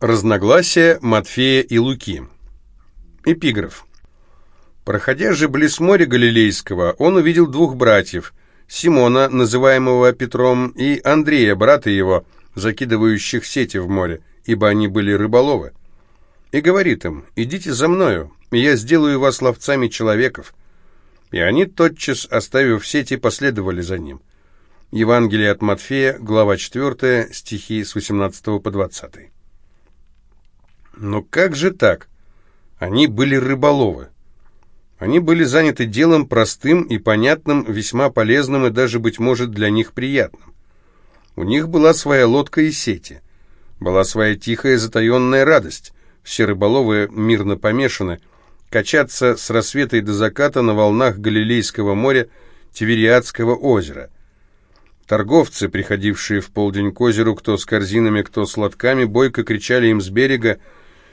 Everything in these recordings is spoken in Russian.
Разногласия Матфея и Луки. Эпиграф. Проходя же близ моря Галилейского, он увидел двух братьев, Симона, называемого Петром, и Андрея, брата его, закидывающих сети в море, ибо они были рыболовы. И говорит им, «Идите за мною, и я сделаю вас ловцами человеков». И они, тотчас, оставив сети, последовали за ним. Евангелие от Матфея, глава 4, стихи с 18 по 20. Но как же так? Они были рыболовы. Они были заняты делом простым и понятным, весьма полезным и даже, быть может, для них приятным. У них была своя лодка и сети. Была своя тихая затаенная радость. Все рыболовы мирно помешаны. Качаться с рассвета и до заката на волнах Галилейского моря, Тивериадского озера. Торговцы, приходившие в полдень к озеру, кто с корзинами, кто с лотками, бойко кричали им с берега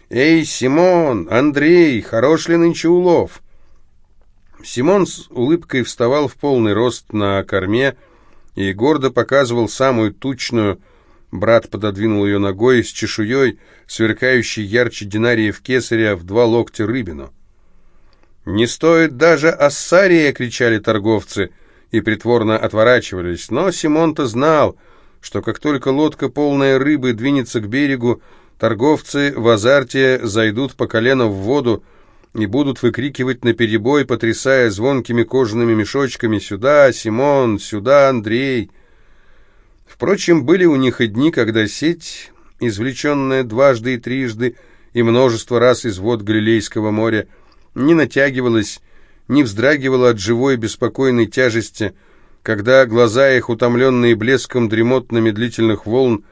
«Эй, Симон! Андрей! Хорош ли нынче улов?» Симон с улыбкой вставал в полный рост на корме и гордо показывал самую тучную. Брат пододвинул ее ногой с чешуей, сверкающей ярче динариев кесаря в два локтя рыбину. «Не стоит даже ассария!» — кричали торговцы и притворно отворачивались. Но Симон-то знал, что как только лодка, полная рыбы, двинется к берегу, Торговцы в азарте зайдут по колено в воду и будут выкрикивать наперебой, потрясая звонкими кожаными мешочками «Сюда, Симон! Сюда, Андрей!». Впрочем, были у них и дни, когда сеть, извлеченная дважды и трижды и множество раз из вод Галилейского моря, не натягивалась, не вздрагивала от живой беспокойной тяжести, когда глаза их, утомленные блеском дремотно-медлительных волн,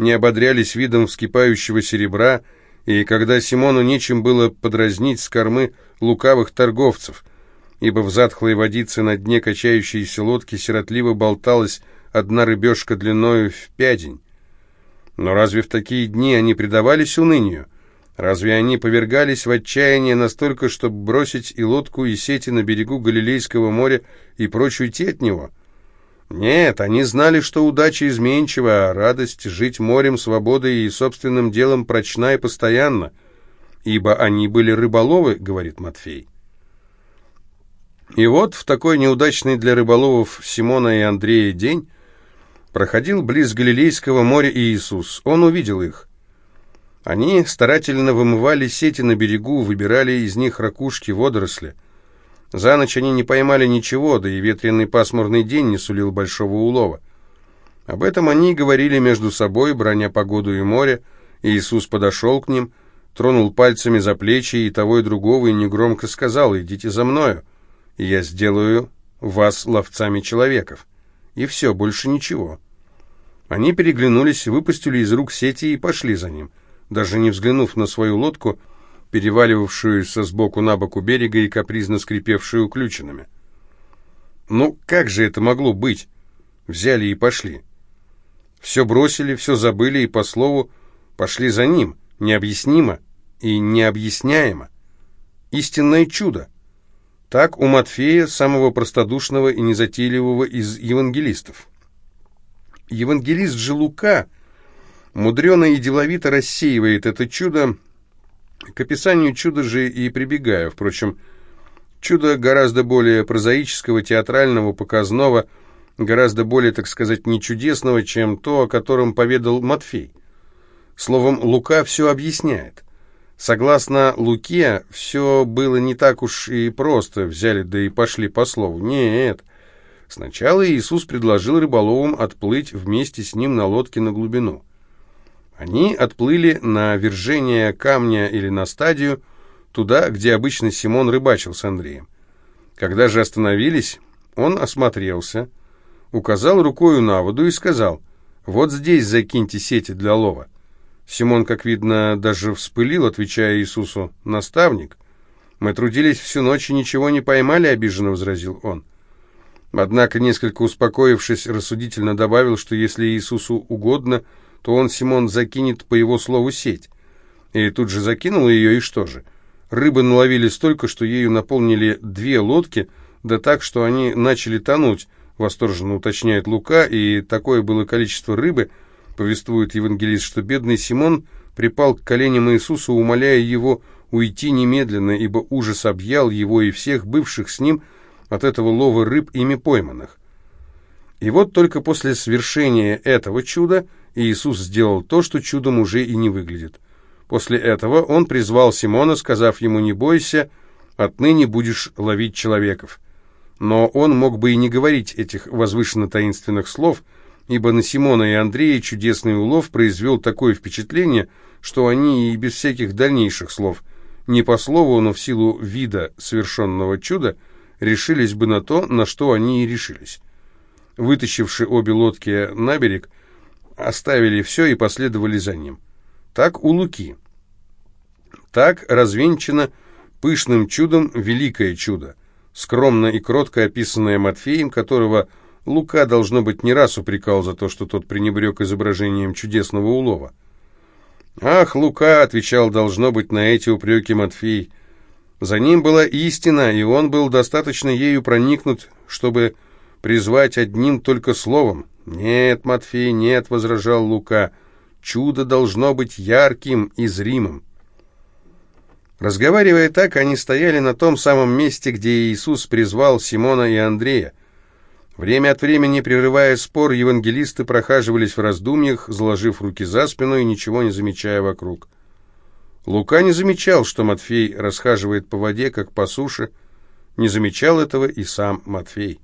не ободрялись видом вскипающего серебра, и когда Симону нечем было подразнить с кормы лукавых торговцев, ибо в затхлой водице на дне качающейся лодки сиротливо болталась одна рыбешка длиною в пядень. Но разве в такие дни они предавались унынию? Разве они повергались в отчаяние настолько, чтобы бросить и лодку, и сети на берегу Галилейского моря и прочь уйти от него? Нет, они знали, что удача изменчива, а радость жить морем, свободой и собственным делом прочна и постоянна, ибо они были рыболовы, говорит Матфей. И вот в такой неудачный для рыболовов Симона и Андрея день проходил близ Галилейского моря Иисус. Он увидел их. Они старательно вымывали сети на берегу, выбирали из них ракушки, водоросли – за ночь они не поймали ничего, да и ветреный пасмурный день не сулил большого улова. Об этом они говорили между собой, броня погоду и море, и Иисус подошел к ним, тронул пальцами за плечи и того и другого, и негромко сказал, «Идите за мною, и я сделаю вас ловцами человеков». И все, больше ничего. Они переглянулись, выпустили из рук сети и пошли за ним. Даже не взглянув на свою лодку, переваливавшуюся сбоку на бок у берега и капризно скрипевшую ключинами. Ну, как же это могло быть? Взяли и пошли. Все бросили, все забыли и, по слову, пошли за ним, необъяснимо и необъясняемо. Истинное чудо. Так у Матфея, самого простодушного и незатейливого из евангелистов. Евангелист же Лука мудрено и деловито рассеивает это чудо, к описанию чуда же и прибегаю. Впрочем, чудо гораздо более прозаического, театрального, показного, гораздо более, так сказать, нечудесного, чем то, о котором поведал Матфей. Словом, Лука все объясняет. Согласно Луке, все было не так уж и просто, взяли да и пошли по слову. Нет. Сначала Иисус предложил рыболовам отплыть вместе с ним на лодке на глубину. Они отплыли на вержение камня или на стадию, туда, где обычно Симон рыбачил с Андреем. Когда же остановились, он осмотрелся, указал рукою на воду и сказал, «Вот здесь закиньте сети для лова». Симон, как видно, даже вспылил, отвечая Иисусу, «Наставник, мы трудились всю ночь и ничего не поймали», — обиженно возразил он. Однако, несколько успокоившись, рассудительно добавил, что если Иисусу угодно — то он, Симон, закинет по его слову сеть. И тут же закинул ее, и что же? Рыбы наловили столько, что ею наполнили две лодки, да так, что они начали тонуть, восторженно уточняет Лука, и такое было количество рыбы, повествует евангелист, что бедный Симон припал к коленям Иисуса, умоляя его уйти немедленно, ибо ужас объял его и всех бывших с ним от этого лова рыб, ими пойманных. И вот только после свершения этого чуда Иисус сделал то, что чудом уже и не выглядит. После этого он призвал Симона, сказав ему «Не бойся, отныне будешь ловить человеков». Но он мог бы и не говорить этих возвышенно-таинственных слов, ибо на Симона и Андрея чудесный улов произвел такое впечатление, что они и без всяких дальнейших слов, не по слову, но в силу вида совершенного чуда, решились бы на то, на что они и решились. Вытащивши обе лодки на берег, оставили все и последовали за ним. Так у Луки. Так развенчано пышным чудом великое чудо скромно и кротко описанное Матфеем, которого Лука, должно быть, не раз упрекал за то, что тот пренебрег изображением чудесного улова. «Ах, Лука!» — отвечал, должно быть, на эти упреки Матфей. За ним была истина, и он был достаточно ею проникнут, чтобы призвать одним только словом. «Нет, Матфей, нет!» — возражал Лука. «Чудо должно быть ярким и зримым». Разговаривая так, они стояли на том самом месте, где Иисус призвал Симона и Андрея. Время от времени, прерывая спор, евангелисты прохаживались в раздумьях, заложив руки за спину и ничего не замечая вокруг. Лука не замечал, что Матфей расхаживает по воде, как по суше, не замечал этого и сам Матфей.